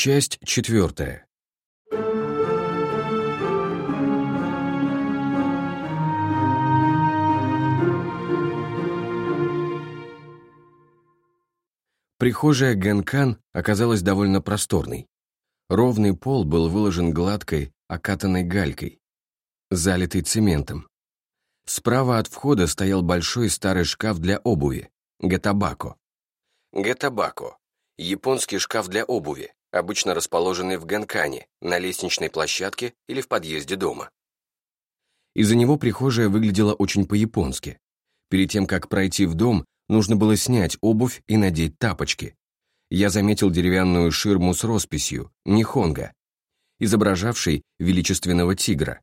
Часть четвертая. Прихожая Гэнкан оказалась довольно просторной. Ровный пол был выложен гладкой, окатанной галькой, залитый цементом. Справа от входа стоял большой старый шкаф для обуви, гатабако. Гатабако – японский шкаф для обуви, обычно расположенный в Ганкане, на лестничной площадке или в подъезде дома. Из-за него прихожая выглядела очень по-японски. Перед тем, как пройти в дом, нужно было снять обувь и надеть тапочки. Я заметил деревянную ширму с росписью «Нихонга», изображавшей величественного тигра.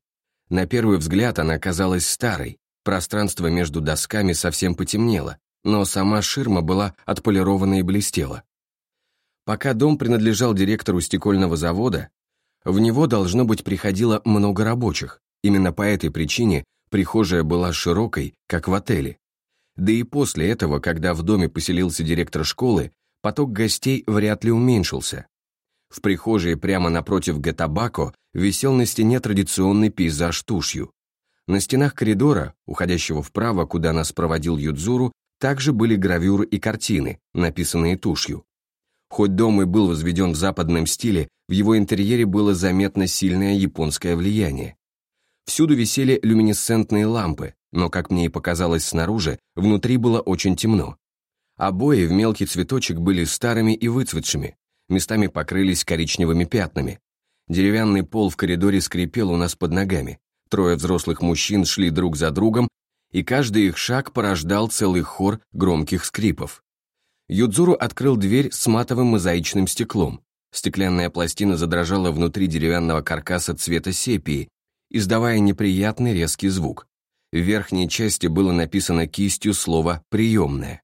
На первый взгляд она казалась старой, пространство между досками совсем потемнело, но сама ширма была отполирована и блестела. Пока дом принадлежал директору стекольного завода, в него, должно быть, приходило много рабочих. Именно по этой причине прихожая была широкой, как в отеле. Да и после этого, когда в доме поселился директор школы, поток гостей вряд ли уменьшился. В прихожей прямо напротив Гатабако висел на стене традиционный пейзаж тушью. На стенах коридора, уходящего вправо, куда нас проводил Юдзуру, также были гравюры и картины, написанные тушью. Хоть дом и был возведен в западном стиле, в его интерьере было заметно сильное японское влияние. Всюду висели люминесцентные лампы, но, как мне и показалось снаружи, внутри было очень темно. Обои в мелкий цветочек были старыми и выцветшими, местами покрылись коричневыми пятнами. Деревянный пол в коридоре скрипел у нас под ногами. Трое взрослых мужчин шли друг за другом, и каждый их шаг порождал целый хор громких скрипов. Юдзуру открыл дверь с матовым мозаичным стеклом. Стеклянная пластина задрожала внутри деревянного каркаса цвета сепии, издавая неприятный резкий звук. В верхней части было написано кистью слово «приемное».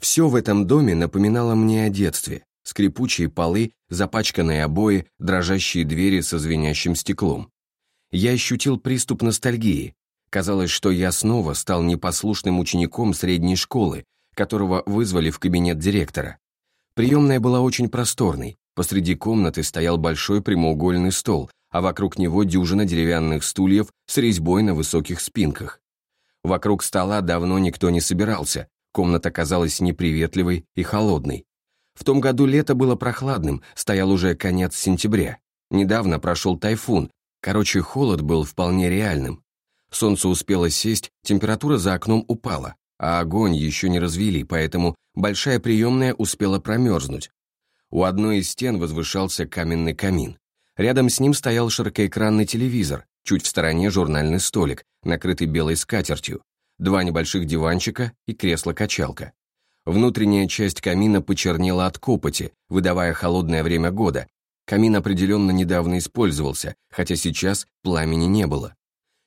Все в этом доме напоминало мне о детстве. Скрипучие полы, запачканные обои, дрожащие двери со звенящим стеклом. Я ощутил приступ ностальгии. Казалось, что я снова стал непослушным учеником средней школы, которого вызвали в кабинет директора. Приемная была очень просторной. Посреди комнаты стоял большой прямоугольный стол, а вокруг него дюжина деревянных стульев с резьбой на высоких спинках. Вокруг стола давно никто не собирался, комната казалась неприветливой и холодной. В том году лето было прохладным, стоял уже конец сентября. Недавно прошел тайфун, короче, холод был вполне реальным. Солнце успело сесть, температура за окном упала, а огонь еще не развели, поэтому большая приемная успела промерзнуть. У одной из стен возвышался каменный камин. Рядом с ним стоял широкоэкранный телевизор, чуть в стороне журнальный столик, накрытый белой скатертью, два небольших диванчика и кресло-качалка. Внутренняя часть камина почернела от копоти, выдавая холодное время года. Камин определенно недавно использовался, хотя сейчас пламени не было.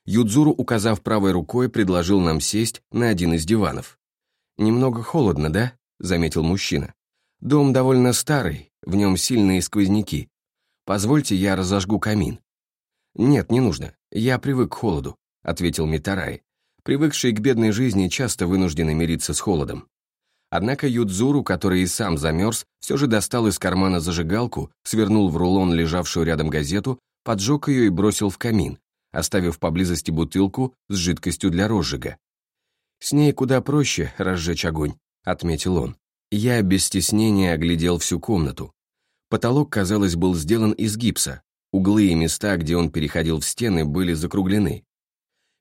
Юдзуру, указав правой рукой, предложил нам сесть на один из диванов. «Немного холодно, да?» — заметил мужчина. «Дом довольно старый, в нем сильные сквозняки. Позвольте, я разожгу камин». «Нет, не нужно. Я привык к холоду», — ответил Митарай. Привыкший к бедной жизни часто вынуждены мириться с холодом. Однако Юдзуру, который и сам замерз, все же достал из кармана зажигалку, свернул в рулон лежавшую рядом газету, поджег ее и бросил в камин, оставив поблизости бутылку с жидкостью для розжига. «С ней куда проще разжечь огонь», — отметил он. Я без стеснения оглядел всю комнату. Потолок, казалось, был сделан из гипса. Углы и места, где он переходил в стены, были закруглены.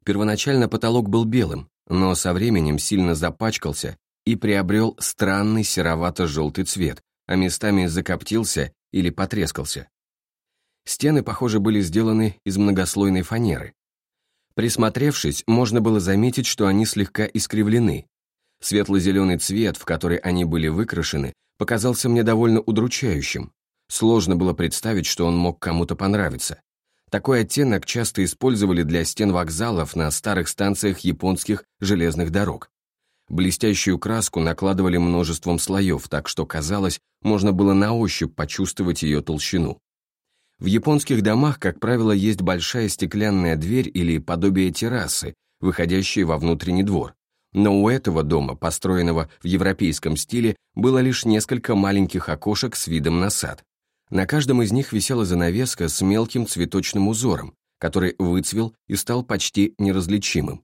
Первоначально потолок был белым, но со временем сильно запачкался и приобрел странный серовато-желтый цвет, а местами закоптился или потрескался. Стены, похоже, были сделаны из многослойной фанеры. Присмотревшись, можно было заметить, что они слегка искривлены. Светло-зеленый цвет, в который они были выкрашены, показался мне довольно удручающим. Сложно было представить, что он мог кому-то понравиться. Такой оттенок часто использовали для стен вокзалов на старых станциях японских железных дорог. Блестящую краску накладывали множеством слоев, так что, казалось, можно было на ощупь почувствовать ее толщину. В японских домах, как правило, есть большая стеклянная дверь или подобие террасы, выходящая во внутренний двор. Но у этого дома, построенного в европейском стиле, было лишь несколько маленьких окошек с видом на сад. На каждом из них висела занавеска с мелким цветочным узором, который выцвел и стал почти неразличимым.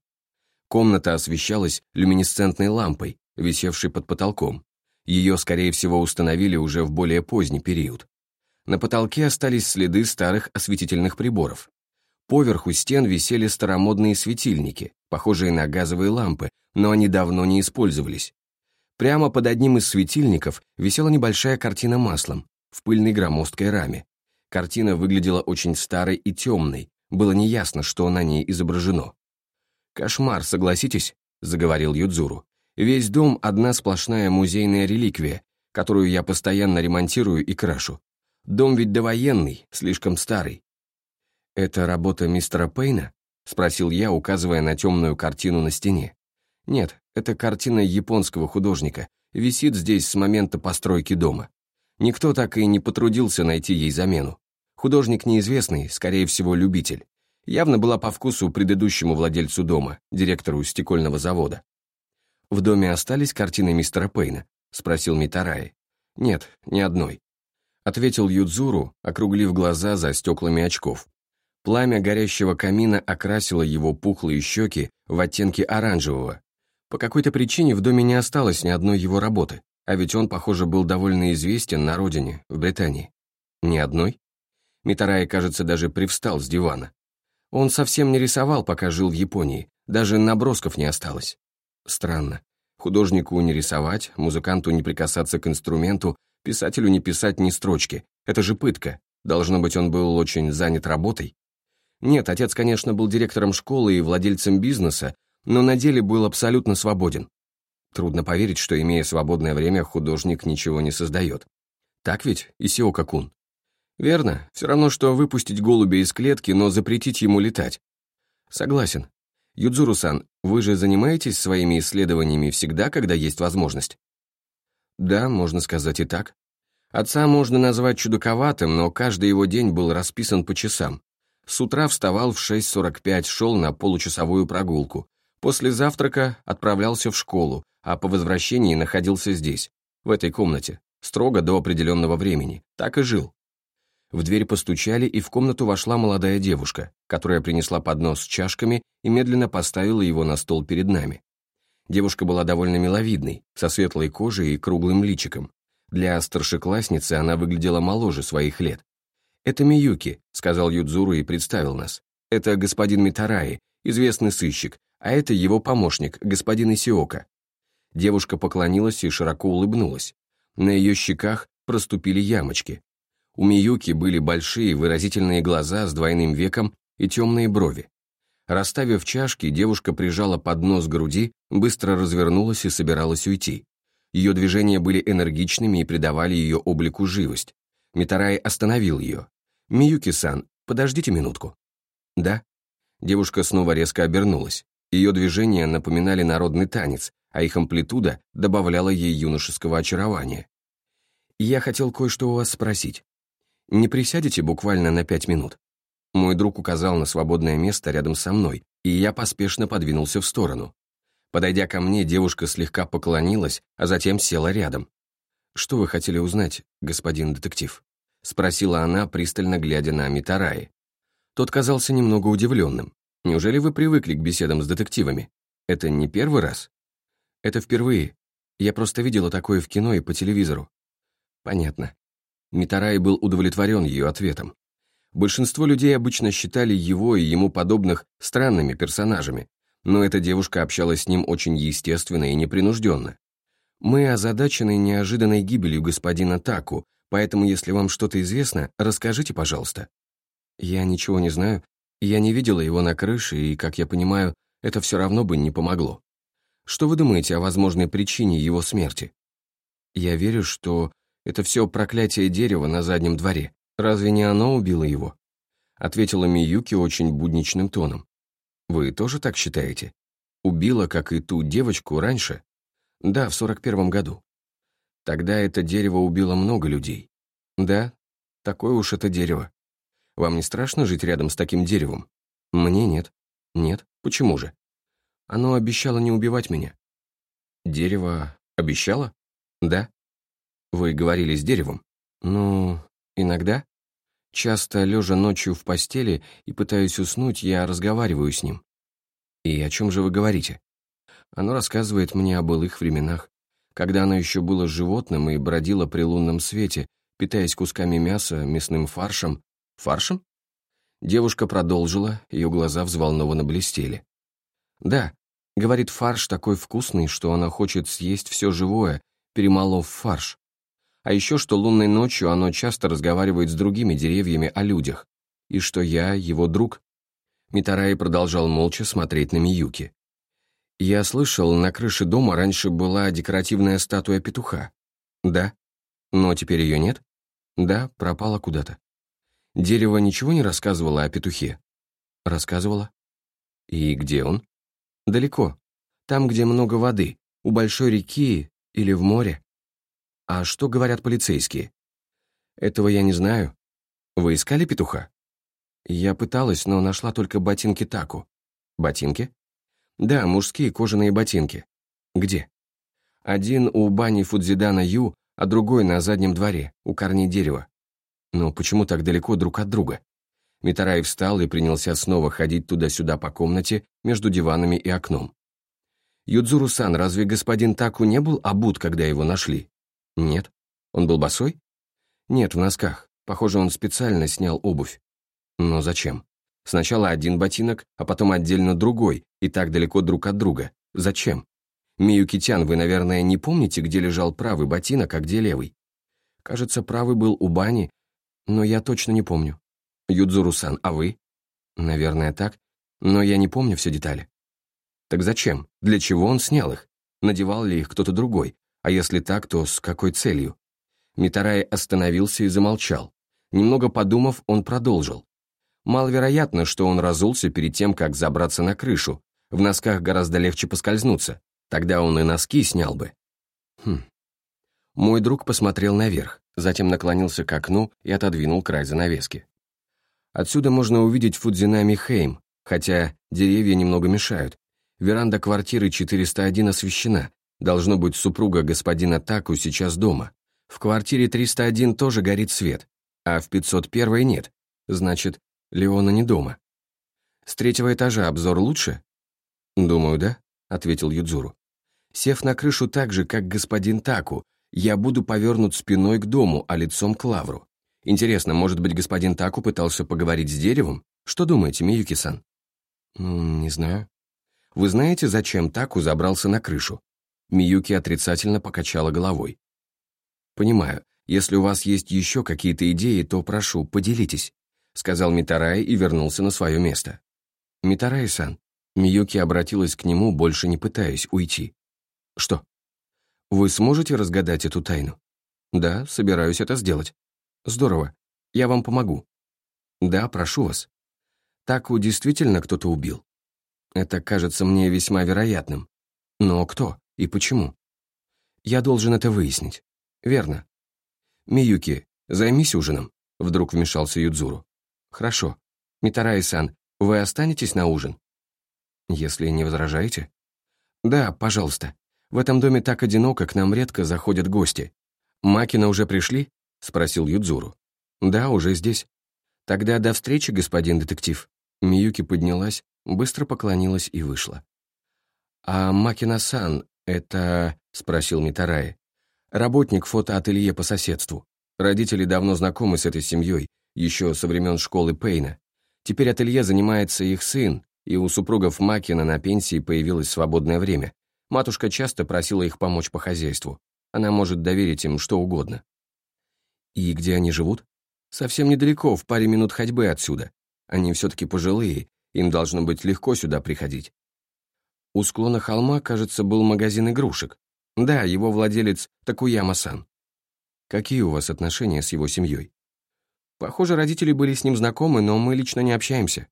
Комната освещалась люминесцентной лампой, висевшей под потолком. Ее, скорее всего, установили уже в более поздний период. На потолке остались следы старых осветительных приборов. Поверху стен висели старомодные светильники, похожие на газовые лампы, но они давно не использовались. Прямо под одним из светильников висела небольшая картина маслом в пыльной громоздкой раме. Картина выглядела очень старой и темной, было неясно, что на ней изображено. «Кошмар, согласитесь?» — заговорил Юдзуру. «Весь дом — одна сплошная музейная реликвия, которую я постоянно ремонтирую и крашу. Дом ведь довоенный, слишком старый. «Это работа мистера Пейна?» — спросил я, указывая на темную картину на стене. «Нет, это картина японского художника, висит здесь с момента постройки дома. Никто так и не потрудился найти ей замену. Художник неизвестный, скорее всего, любитель. Явно была по вкусу предыдущему владельцу дома, директору стекольного завода. «В доме остались картины мистера Пейна?» — спросил Митараи. «Нет, ни одной», — ответил Юдзуру, округлив глаза за стеклами очков. Пламя горящего камина окрасило его пухлые щеки в оттенке оранжевого. По какой-то причине в доме не осталось ни одной его работы, а ведь он, похоже, был довольно известен на родине, в Британии. Ни одной? Митарай, кажется, даже привстал с дивана. Он совсем не рисовал, пока жил в Японии, даже набросков не осталось. Странно. Художнику не рисовать, музыканту не прикасаться к инструменту, писателю не писать ни строчки. Это же пытка. Должно быть, он был очень занят работой. Нет, отец, конечно, был директором школы и владельцем бизнеса, но на деле был абсолютно свободен. Трудно поверить, что, имея свободное время, художник ничего не создает. Так ведь, Исиока-кун? Верно, все равно, что выпустить голубя из клетки, но запретить ему летать. Согласен. Юдзуру-сан, вы же занимаетесь своими исследованиями всегда, когда есть возможность? Да, можно сказать и так. Отца можно назвать чудаковатым, но каждый его день был расписан по часам. С утра вставал в 6.45, шел на получасовую прогулку. После завтрака отправлялся в школу, а по возвращении находился здесь, в этой комнате, строго до определенного времени. Так и жил. В дверь постучали, и в комнату вошла молодая девушка, которая принесла поднос с чашками и медленно поставила его на стол перед нами. Девушка была довольно миловидной, со светлой кожей и круглым личиком. Для старшеклассницы она выглядела моложе своих лет. «Это Миюки», — сказал Юдзуру и представил нас. «Это господин Митараи, известный сыщик, а это его помощник, господин Исиока». Девушка поклонилась и широко улыбнулась. На ее щеках проступили ямочки. У Миюки были большие выразительные глаза с двойным веком и темные брови. Расставив чашки, девушка прижала поднос к груди, быстро развернулась и собиралась уйти. Ее движения были энергичными и придавали ее облику живость. Митарай остановил ее. «Миюки-сан, подождите минутку». «Да?» Девушка снова резко обернулась. Ее движения напоминали народный танец, а их амплитуда добавляла ей юношеского очарования. «Я хотел кое-что у вас спросить. Не присядете буквально на пять минут?» Мой друг указал на свободное место рядом со мной, и я поспешно подвинулся в сторону. Подойдя ко мне, девушка слегка поклонилась, а затем села рядом. «Что вы хотели узнать, господин детектив?» — спросила она, пристально глядя на Митараи. Тот казался немного удивленным. «Неужели вы привыкли к беседам с детективами? Это не первый раз?» «Это впервые. Я просто видела такое в кино и по телевизору». «Понятно». Митараи был удовлетворен ее ответом. Большинство людей обычно считали его и ему подобных странными персонажами, но эта девушка общалась с ним очень естественно и непринужденно. Мы озадачены неожиданной гибелью господина Таку, поэтому если вам что-то известно, расскажите, пожалуйста». «Я ничего не знаю. Я не видела его на крыше, и, как я понимаю, это все равно бы не помогло. Что вы думаете о возможной причине его смерти?» «Я верю, что это все проклятие дерева на заднем дворе. Разве не оно убило его?» Ответила Миюки очень будничным тоном. «Вы тоже так считаете? Убила, как и ту девочку, раньше?» Да, в сорок первом году. Тогда это дерево убило много людей. Да, такое уж это дерево. Вам не страшно жить рядом с таким деревом? Мне нет. Нет, почему же? Оно обещало не убивать меня. Дерево обещало? Да. Вы говорили с деревом? Ну, Иногда. Часто, лежа ночью в постели и пытаясь уснуть, я разговариваю с ним. И о чем же вы говорите? Оно рассказывает мне о былых временах, когда оно еще было животным и бродило при лунном свете, питаясь кусками мяса, мясным фаршем. Фаршем? Девушка продолжила, ее глаза взволнованно блестели. «Да», — говорит, фарш такой вкусный, что она хочет съесть все живое, перемолов фарш. А еще, что лунной ночью оно часто разговаривает с другими деревьями о людях, и что я его друг. Митараи продолжал молча смотреть на Миюки. Я слышал, на крыше дома раньше была декоративная статуя петуха. Да. Но теперь ее нет? Да, пропала куда-то. Дерево ничего не рассказывало о петухе? Рассказывало. И где он? Далеко. Там, где много воды, у большой реки или в море. А что говорят полицейские? Этого я не знаю. Вы искали петуха? Я пыталась, но нашла только ботинки Таку. Ботинки? Да, мужские кожаные ботинки. Где? Один у бани Фудзидана Ю, а другой на заднем дворе, у корней дерева. Но почему так далеко друг от друга? Митарай встал и принялся снова ходить туда-сюда по комнате между диванами и окном. «Юдзуру-сан, разве господин Таку не был обут, когда его нашли?» «Нет». «Он был босой?» «Нет, в носках. Похоже, он специально снял обувь». «Но зачем?» Сначала один ботинок, а потом отдельно другой, и так далеко друг от друга. Зачем? Миюкитян, вы, наверное, не помните, где лежал правый ботинок, а где левый? Кажется, правый был у бани, но я точно не помню. Юдзуру-сан, а вы? Наверное, так, но я не помню все детали. Так зачем? Для чего он снял их? Надевал ли их кто-то другой? А если так, то с какой целью? Митарай остановился и замолчал. Немного подумав, он продолжил. Маловероятно, что он разулся перед тем, как забраться на крышу. В носках гораздо легче поскользнуться. Тогда он и носки снял бы. Хм. Мой друг посмотрел наверх, затем наклонился к окну и отодвинул край занавески. Отсюда можно увидеть Фудзинами Хейм, хотя деревья немного мешают. Веранда квартиры 401 освещена. Должно быть, супруга господина Таку сейчас дома. В квартире 301 тоже горит свет, а в 501 нет. Значит, Леона не дома. С третьего этажа обзор лучше? Думаю, да, ответил Юдзуру. Сев на крышу так же, как господин Таку, я буду повернут спиной к дому, а лицом к лавру. Интересно, может быть, господин Таку пытался поговорить с деревом? Что думаете, Миюки-сан? Не знаю. Вы знаете, зачем Таку забрался на крышу? Миюки отрицательно покачала головой. Понимаю. Если у вас есть еще какие-то идеи, то прошу, поделитесь сказал Митарай и вернулся на свое место. «Митарай-сан». Миюки обратилась к нему, больше не пытаясь уйти. «Что? Вы сможете разгадать эту тайну?» «Да, собираюсь это сделать». «Здорово. Я вам помогу». «Да, прошу вас». «Таку действительно кто-то убил?» «Это кажется мне весьма вероятным. Но кто и почему?» «Я должен это выяснить». «Верно». «Миюки, займись ужином», — вдруг вмешался Юдзуру. «Хорошо. Митараи-сан, вы останетесь на ужин?» «Если не возражаете?» «Да, пожалуйста. В этом доме так одиноко, к нам редко заходят гости. Макина уже пришли?» — спросил Юдзуру. «Да, уже здесь». «Тогда до встречи, господин детектив». Миюки поднялась, быстро поклонилась и вышла. «А Макина-сан — это...» — спросил Митараи. «Работник фотоателье по соседству. Родители давно знакомы с этой семьей, еще со времен школы Пейна. Теперь ателье занимается их сын, и у супругов Макина на пенсии появилось свободное время. Матушка часто просила их помочь по хозяйству. Она может доверить им что угодно. И где они живут? Совсем недалеко, в паре минут ходьбы отсюда. Они все-таки пожилые, им должно быть легко сюда приходить. У склона холма, кажется, был магазин игрушек. Да, его владелец Такуяма-сан. Какие у вас отношения с его семьей? Похоже, родители были с ним знакомы, но мы лично не общаемся.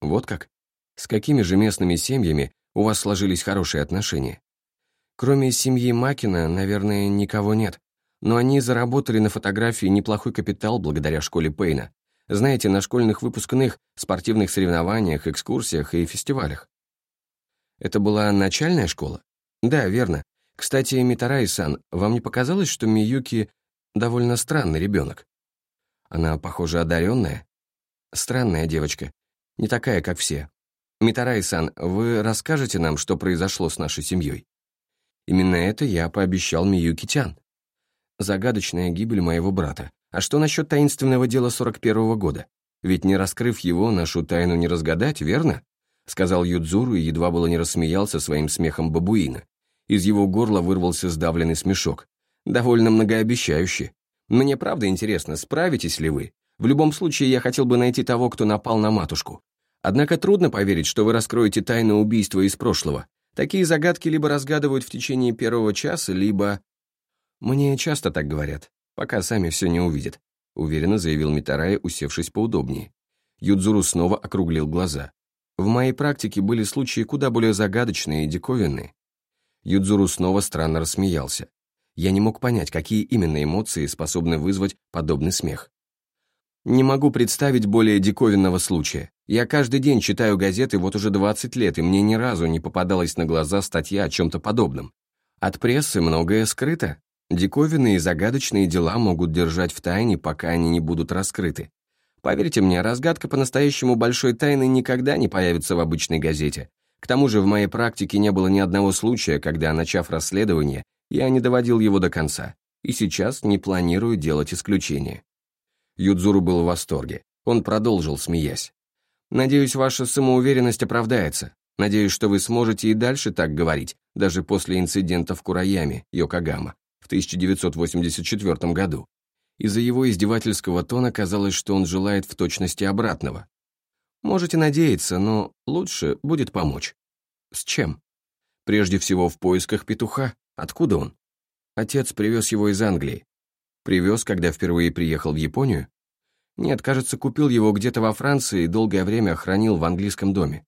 Вот как? С какими же местными семьями у вас сложились хорошие отношения? Кроме семьи Макина, наверное, никого нет. Но они заработали на фотографии неплохой капитал благодаря школе Пейна. Знаете, на школьных выпускных, спортивных соревнованиях, экскурсиях и фестивалях. Это была начальная школа? Да, верно. Кстати, Митарай-сан, вам не показалось, что Миюки довольно странный ребенок? Она, похоже, одаренная. Странная девочка. Не такая, как все. Митарай-сан, вы расскажете нам, что произошло с нашей семьей? Именно это я пообещал Миюки-тян. Загадочная гибель моего брата. А что насчет таинственного дела 41-го года? Ведь не раскрыв его, нашу тайну не разгадать, верно? Сказал Юдзуру и едва было не рассмеялся своим смехом бабуина. Из его горла вырвался сдавленный смешок. Довольно многообещающий. Мне правда интересно, справитесь ли вы? В любом случае, я хотел бы найти того, кто напал на матушку. Однако трудно поверить, что вы раскроете тайну убийства из прошлого. Такие загадки либо разгадывают в течение первого часа, либо... Мне часто так говорят, пока сами все не увидят, уверенно заявил Митарай, усевшись поудобнее. Юдзуру снова округлил глаза. В моей практике были случаи куда более загадочные и диковинные. Юдзуру снова странно рассмеялся. Я не мог понять, какие именно эмоции способны вызвать подобный смех. Не могу представить более диковинного случая. Я каждый день читаю газеты вот уже 20 лет, и мне ни разу не попадалась на глаза статья о чем-то подобном. От прессы многое скрыто. Диковинные и загадочные дела могут держать в тайне, пока они не будут раскрыты. Поверьте мне, разгадка по-настоящему большой тайны никогда не появится в обычной газете. К тому же в моей практике не было ни одного случая, когда, начав расследование, я не доводил его до конца, и сейчас не планирую делать исключение. Юдзуру был в восторге. Он продолжил, смеясь. «Надеюсь, ваша самоуверенность оправдается. Надеюсь, что вы сможете и дальше так говорить, даже после инцидента в Кураяме, Йокогама, в 1984 году. Из-за его издевательского тона казалось, что он желает в точности обратного. Можете надеяться, но лучше будет помочь. С чем? Прежде всего в поисках петуха. Откуда он? Отец привез его из Англии. Привез, когда впервые приехал в Японию? Нет, кажется, купил его где-то во Франции и долгое время хранил в английском доме.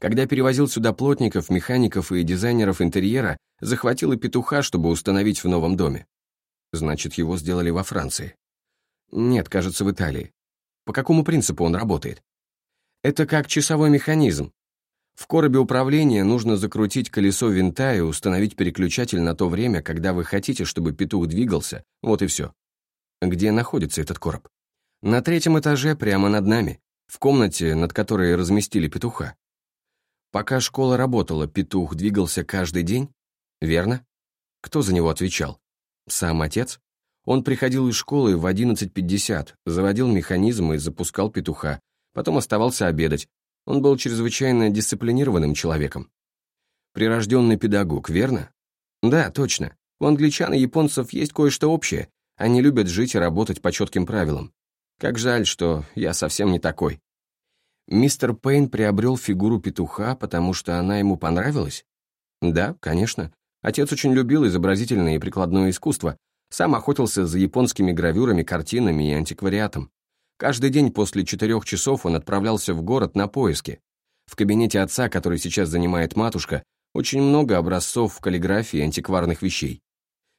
Когда перевозил сюда плотников, механиков и дизайнеров интерьера, захватил и петуха, чтобы установить в новом доме. Значит, его сделали во Франции. Нет, кажется, в Италии. По какому принципу он работает? Это как часовой механизм. В коробе управления нужно закрутить колесо винта и установить переключатель на то время, когда вы хотите, чтобы петух двигался, вот и все. Где находится этот короб? На третьем этаже, прямо над нами, в комнате, над которой разместили петуха. Пока школа работала, петух двигался каждый день? Верно? Кто за него отвечал? Сам отец? Он приходил из школы в 11.50, заводил механизм и запускал петуха, потом оставался обедать. Он был чрезвычайно дисциплинированным человеком. Прирожденный педагог, верно? Да, точно. У англичан и японцев есть кое-что общее. Они любят жить и работать по четким правилам. Как жаль, что я совсем не такой. Мистер Пейн приобрел фигуру петуха, потому что она ему понравилась? Да, конечно. Отец очень любил изобразительное и прикладное искусство, сам охотился за японскими гравюрами, картинами и антиквариатом. Каждый день после четырех часов он отправлялся в город на поиски. В кабинете отца, который сейчас занимает матушка, очень много образцов каллиграфии антикварных вещей.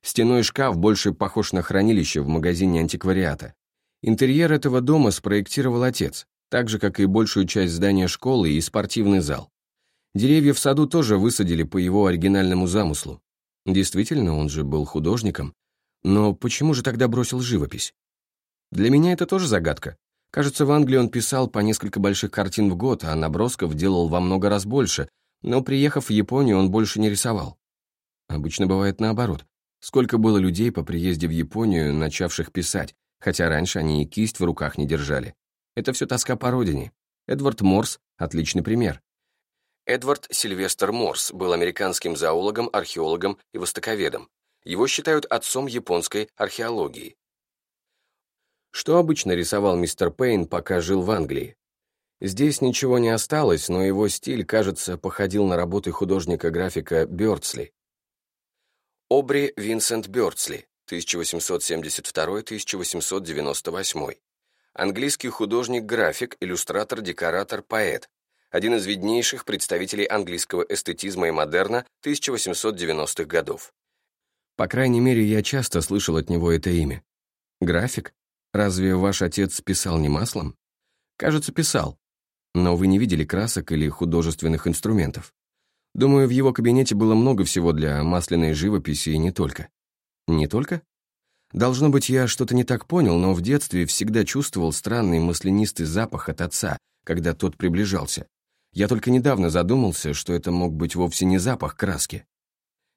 Стеной шкаф больше похож на хранилище в магазине антиквариата. Интерьер этого дома спроектировал отец, так же, как и большую часть здания школы и спортивный зал. Деревья в саду тоже высадили по его оригинальному замыслу. Действительно, он же был художником. Но почему же тогда бросил живопись? Для меня это тоже загадка. Кажется, в Англии он писал по несколько больших картин в год, а набросков делал во много раз больше, но, приехав в Японию, он больше не рисовал. Обычно бывает наоборот. Сколько было людей по приезде в Японию, начавших писать, хотя раньше они и кисть в руках не держали. Это все тоска по родине. Эдвард Морс — отличный пример. Эдвард Сильвестр Морс был американским зоологом, археологом и востоковедом. Его считают отцом японской археологии. Что обычно рисовал мистер Пейн, пока жил в Англии? Здесь ничего не осталось, но его стиль, кажется, походил на работы художника-графика Бёрдсли. Обри Винсент Бёрдсли, 1872-1898. Английский художник-график, иллюстратор, декоратор, поэт. Один из виднейших представителей английского эстетизма и модерна 1890-х годов. По крайней мере, я часто слышал от него это имя. График? Разве ваш отец писал не маслом? Кажется, писал. Но вы не видели красок или художественных инструментов. Думаю, в его кабинете было много всего для масляной живописи и не только. Не только? Должно быть, я что-то не так понял, но в детстве всегда чувствовал странный маслянистый запах от отца, когда тот приближался. Я только недавно задумался, что это мог быть вовсе не запах краски.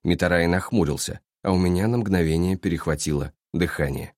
Митарай нахмурился, а у меня на мгновение перехватило дыхание.